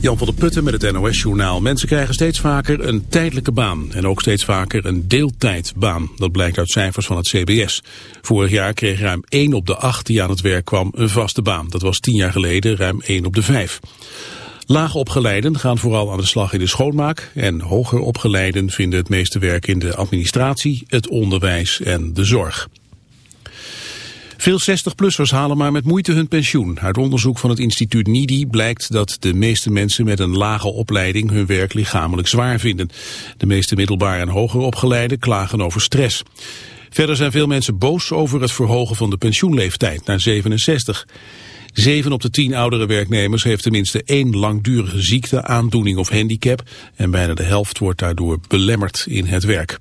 Jan van der Putten met het NOS-journaal. Mensen krijgen steeds vaker een tijdelijke baan en ook steeds vaker een deeltijdbaan. Dat blijkt uit cijfers van het CBS. Vorig jaar kreeg ruim 1 op de 8 die aan het werk kwam een vaste baan. Dat was 10 jaar geleden ruim 1 op de 5. Laagopgeleiden gaan vooral aan de slag in de schoonmaak en hoger opgeleiden vinden het meeste werk in de administratie, het onderwijs en de zorg. Veel 60-plussers halen maar met moeite hun pensioen. Uit onderzoek van het instituut NIDI blijkt dat de meeste mensen met een lage opleiding hun werk lichamelijk zwaar vinden. De meeste middelbaar en hoger opgeleiden klagen over stress. Verder zijn veel mensen boos over het verhogen van de pensioenleeftijd naar 67. Zeven op de tien oudere werknemers heeft tenminste één langdurige ziekte, aandoening of handicap en bijna de helft wordt daardoor belemmerd in het werk.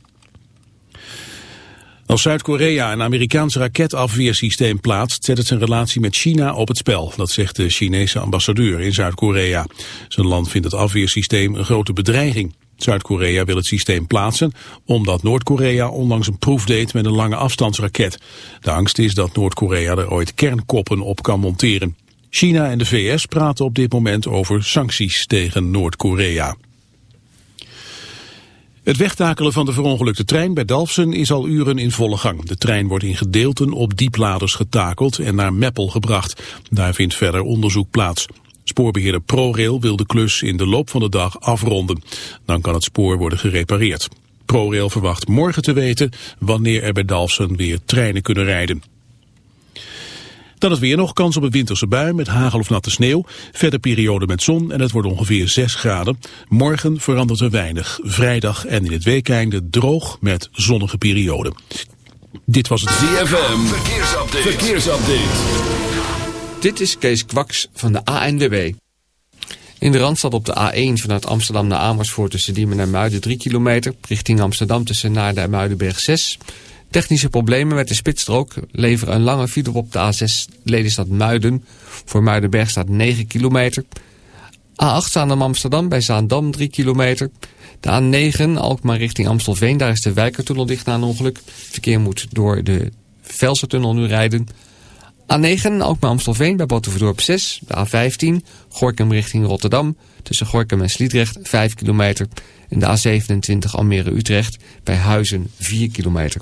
Als Zuid-Korea een Amerikaans raketafweersysteem plaatst, zet het zijn relatie met China op het spel. Dat zegt de Chinese ambassadeur in Zuid-Korea. Zijn land vindt het afweersysteem een grote bedreiging. Zuid-Korea wil het systeem plaatsen omdat Noord-Korea onlangs een proef deed met een lange afstandsraket. De angst is dat Noord-Korea er ooit kernkoppen op kan monteren. China en de VS praten op dit moment over sancties tegen Noord-Korea. Het wegtakelen van de verongelukte trein bij Dalfsen is al uren in volle gang. De trein wordt in gedeelten op diepladers getakeld en naar Meppel gebracht. Daar vindt verder onderzoek plaats. Spoorbeheerder ProRail wil de klus in de loop van de dag afronden. Dan kan het spoor worden gerepareerd. ProRail verwacht morgen te weten wanneer er bij Dalfsen weer treinen kunnen rijden. Dan het weer nog, kans op een winterse bui met hagel of natte sneeuw. Verder periode met zon en het wordt ongeveer 6 graden. Morgen verandert er weinig. Vrijdag en in het weekeinde droog met zonnige periode. Dit was het ZFM. Verkeersupdate. Verkeersupdate. Dit is Kees Kwaks van de ANWB. In de Randstad op de A1 vanuit Amsterdam naar Amersfoort tussen Diemen en Muiden 3 kilometer. Richting Amsterdam tussen Naarden en Muidenberg 6 Technische problemen met de spitsstrook leveren een lange file op de A6 Lelystad Muiden. Voor Muidenberg staat 9 kilometer. A8 Zaandam Amsterdam bij Zaandam 3 kilometer. De A9 Alkmaar richting Amstelveen, daar is de Wijkertunnel dicht na een ongeluk. verkeer moet door de Velsertunnel nu rijden. A9 Alkmaar Amstelveen bij Batuverdorp 6. De A15 Gorkum richting Rotterdam. Tussen Gorkum en Sliedrecht 5 kilometer. En de A27 Almere Utrecht bij Huizen 4 kilometer.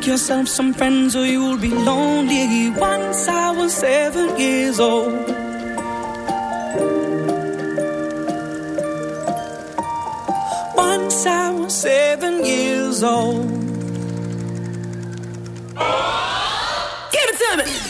make yourself some friends or you'll be lonely. Once I was seven years old. Once I was seven years old. Give it to me!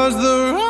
Cause the writing's